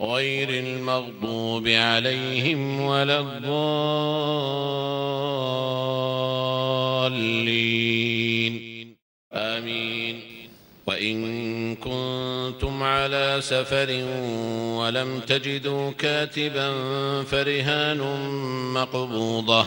غير المغضوب عليهم ولا الضالين. آمين. وإن كنتم على سفر ولم تجدوا كاتبا فرهان مقبوضة.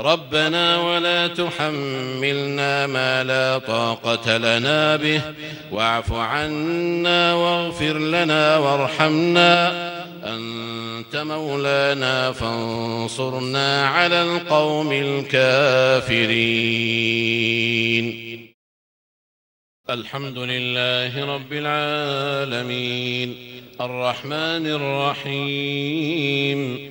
ربنا ولا تحملنا ما لا طاقة لنا به. واعف عنا واغفر لنا وارحمنا. أنت مولانا فانصرنا على القوم الكافرين. الحمد لله رب العالمين. الرحمن الرحيم.